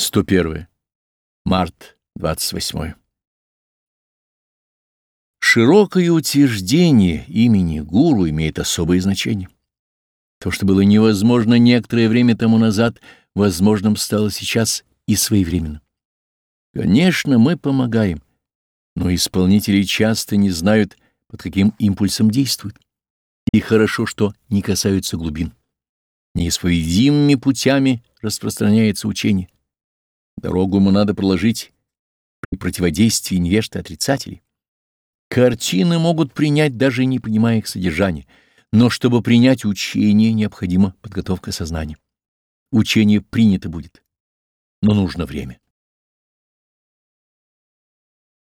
101. Март 28. Широкое утверждение имени гуру имеет особое значение. То, что было невозможно некоторое время тому назад, возможным стало сейчас и своевременно. Конечно, мы помогаем, но исполнители часто не знают, под каким импульсом действуют. И хорошо, что не касаются глубин. Неисповедимыми путями распространяется учение. Дорогу ему надо проложить при противодействии невежд и отрицателей. Картины могут принять, даже не понимая их содержания, но чтобы принять учение, необходима подготовка сознания. Учение принято будет, но нужно время.